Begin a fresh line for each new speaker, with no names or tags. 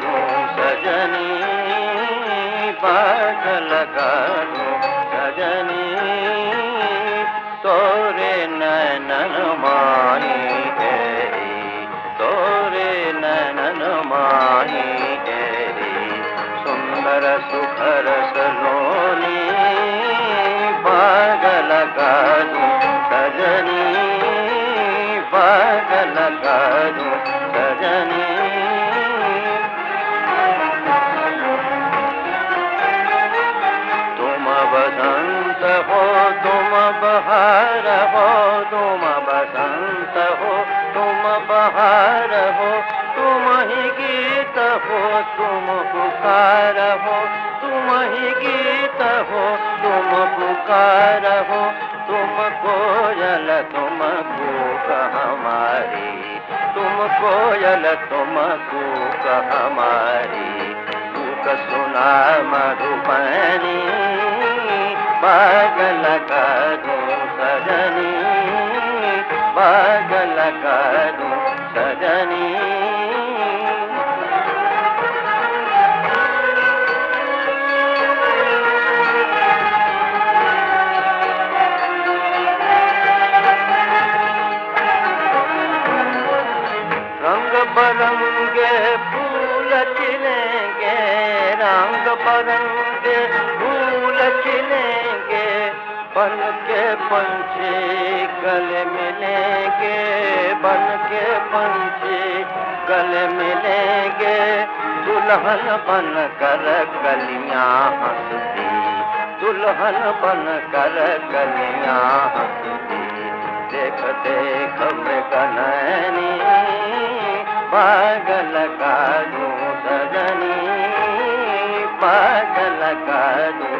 दूँ सजनी पागल कर दूँ सजनी। तोरे नैनन माही तेरी, तोरे नैनन माही तेरी। सुंदर सुखर सलोनी पागल कर दूँ सजनी पागल कर दूँ बहार हो, तुम बसंत हो, तुम बहार हो, तुम ही गीत हो, तुम पुकार हो, तुम ही गीत हो, तुम पुकार हो, तुम कोयल, तुम कूक हमारी, तुम कोयल, तुम कूक हमारी कूक सुना मधुबनी, पागल करूँ सजनी करूँ सजनी। रंग बरंगे फूल खिलेंगे रंग बरंगे बन के पंछी, गले मिलेंगे। बन के पंछी, गले मिलेंगे। दुल्हन बन कर गलियाँ हंसती, दुल्हन बन कर गलियाँ हंसती। देख देख मृगनैनी पागल काजू सजनी पागल काजू